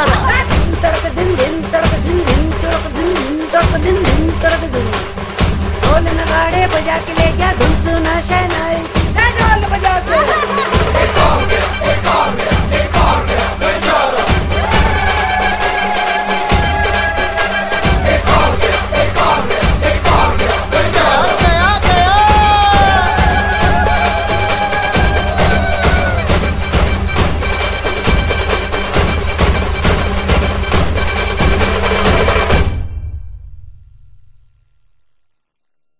दिन दिन दिन दिन दिन दिन दिन दिन दिन दिन दिन दिन दिन दिन दिन दिन दिन दिन